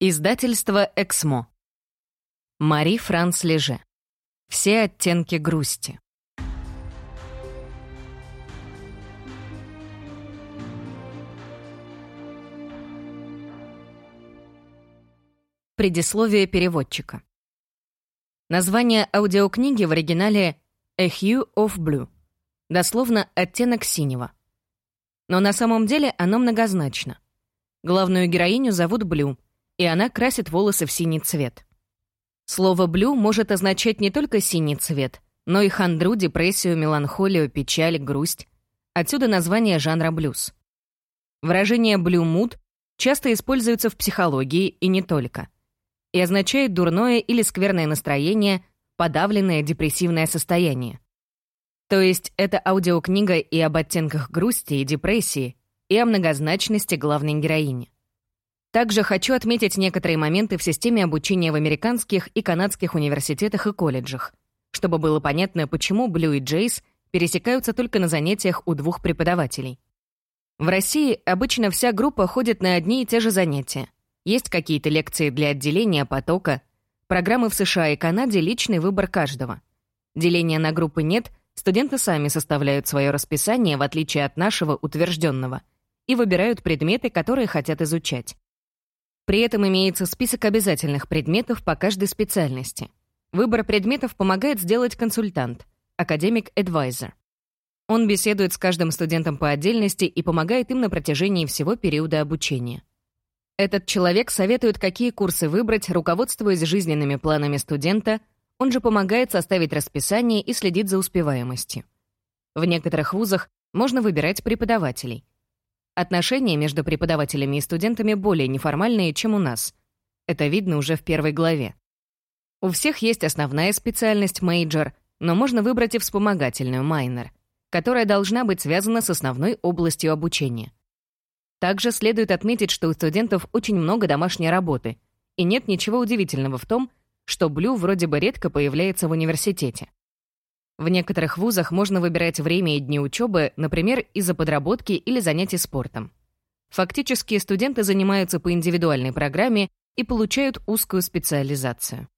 Издательство «Эксмо». Мари Франс Леже. Все оттенки грусти. Предисловие переводчика. Название аудиокниги в оригинале «A Hue of Blue», дословно «оттенок синего». Но на самом деле оно многозначно. Главную героиню зовут Блю — и она красит волосы в синий цвет. Слово «блю» может означать не только синий цвет, но и хандру, депрессию, меланхолию, печаль, грусть. Отсюда название жанра блюз. Выражение «блю муд» часто используется в психологии и не только. И означает дурное или скверное настроение, подавленное депрессивное состояние. То есть это аудиокнига и об оттенках грусти и депрессии, и о многозначности главной героини. Также хочу отметить некоторые моменты в системе обучения в американских и канадских университетах и колледжах, чтобы было понятно, почему Блю и Джейс пересекаются только на занятиях у двух преподавателей. В России обычно вся группа ходит на одни и те же занятия. Есть какие-то лекции для отделения потока, программы в США и Канаде — личный выбор каждого. Деления на группы нет, студенты сами составляют свое расписание, в отличие от нашего утвержденного, и выбирают предметы, которые хотят изучать. При этом имеется список обязательных предметов по каждой специальности. Выбор предметов помогает сделать консультант, академик-эдвайзер. Он беседует с каждым студентом по отдельности и помогает им на протяжении всего периода обучения. Этот человек советует, какие курсы выбрать, руководствуясь жизненными планами студента, он же помогает составить расписание и следит за успеваемостью. В некоторых вузах можно выбирать преподавателей — Отношения между преподавателями и студентами более неформальные, чем у нас. Это видно уже в первой главе. У всех есть основная специальность major, но можно выбрать и вспомогательную minor, которая должна быть связана с основной областью обучения. Также следует отметить, что у студентов очень много домашней работы, и нет ничего удивительного в том, что Блю вроде бы редко появляется в университете. В некоторых вузах можно выбирать время и дни учебы, например, из-за подработки или занятий спортом. Фактически студенты занимаются по индивидуальной программе и получают узкую специализацию.